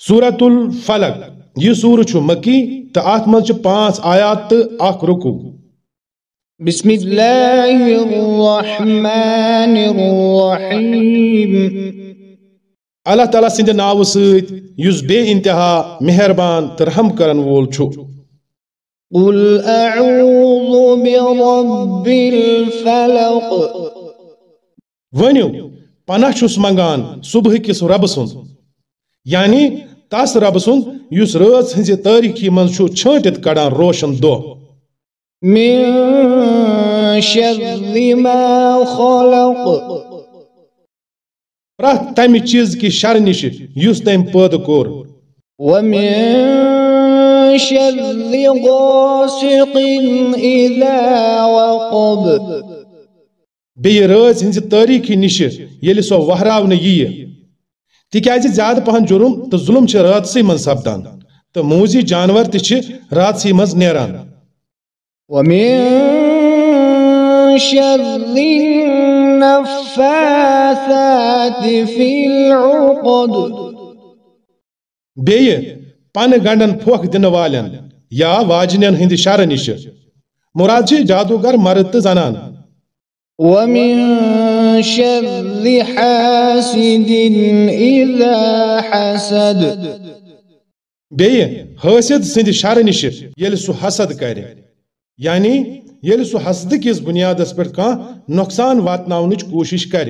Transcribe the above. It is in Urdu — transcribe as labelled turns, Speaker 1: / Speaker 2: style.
Speaker 1: سورة الفلق. یہ سور چھ مکی تو ات مز پانچ آیات تو اخ رکو.
Speaker 2: بسم اللہ الرحمن الرحیم.
Speaker 1: اللہ تعالیٰ سند ناو ست یس بے انتہا مہربان تو رحم کرن وول چھو.
Speaker 2: قل اعوذ برب الفلق.
Speaker 1: ونیو پناہ چھس منگان صبح کس رب سن یعنی تس رب سن یس رٲژ ہنزِ تٲریٖخی منٛز چھُ چھٲنٹِتھ کڑان روشن
Speaker 2: من خلق۔
Speaker 1: پرٛٮ۪تھ تمہِ چیٖز کہِ شر نِش یُس تٔمۍ پٲدٕ کوٚر۔ بیٚیہِ رٲژ ہنزِ تٲریٖخی نِش ییٚلہِ سۄ وہراونہٕ ییہِ۔ تِکیٛازِ زیادٕ پہن جرم تہٕ ظلم چھِ راتسٕے منٛز سپدان تہٕ موٗزی جانور تہِ چھِ راتسٕے منٛز نیران۔
Speaker 2: ومن شر النفاثات في العقد
Speaker 1: بیٚیہِ پنہٕ گنڈن پھۄکھ دِنہٕ والٮ۪ن یا واجنٮ۪ن ہٕنٛدِ شرٕ نِش مُراد جادوگر مرد تہٕ زنان۔
Speaker 2: ومن شر حاسد إذا حسد.
Speaker 1: بیٚیہِ حٲسد سٕنٛدِ شرٕ نِش ییٚلہِ سُہ حسد کرِ یعنی ییٚلہِ سُہ حسدٕ کِس بُنیادس پٮ۪ٹھ کانٛہہ نۄقصان واتناونٕچ کوٗشش کرِ